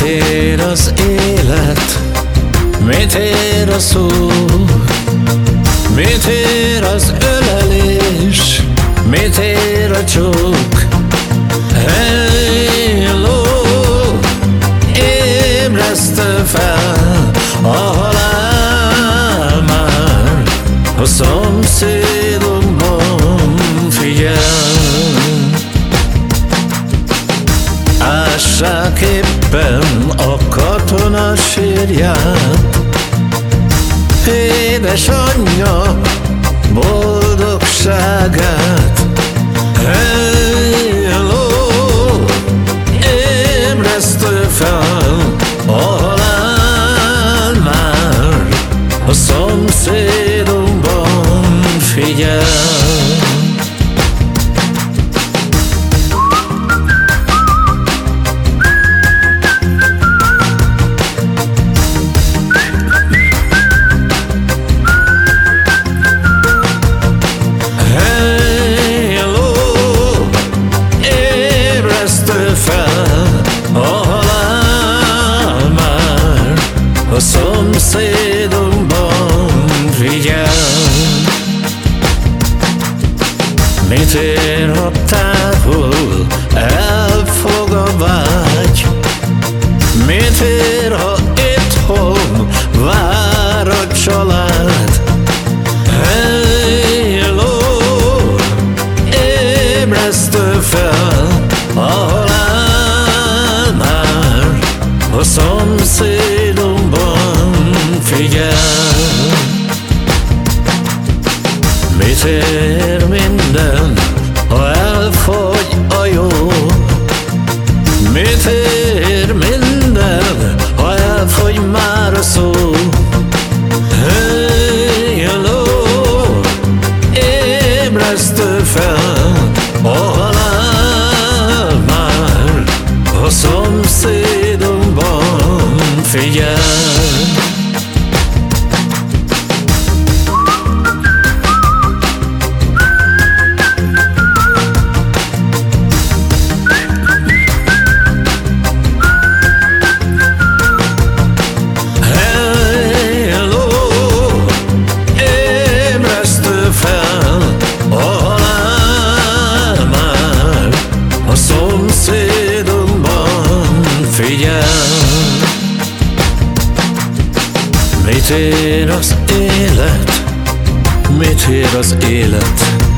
ér az élet? Mit ér a szó? Mit ér az ölelés? Mit ér a csók? Hello, ébresztő fel a halál már A szomszédunkban éppen a katona sírját. Édesanyja boldogságát. Hello, ébresztő fel a halál már. A szomszédunkban A szomszédunkban figyel. Mit ér a távol, elfog a vágy? Mit ér, ha figyel Mit ér az élet? Mit ér az élet?